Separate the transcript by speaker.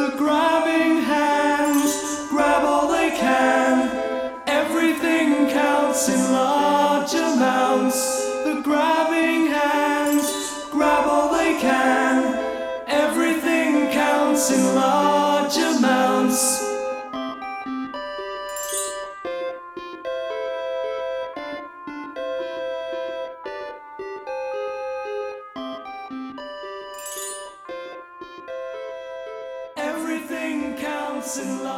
Speaker 1: The grabbing hands grab all they can. Everything counts in large amounts. The grabbing hands grab all they can. Everything counts in large Everything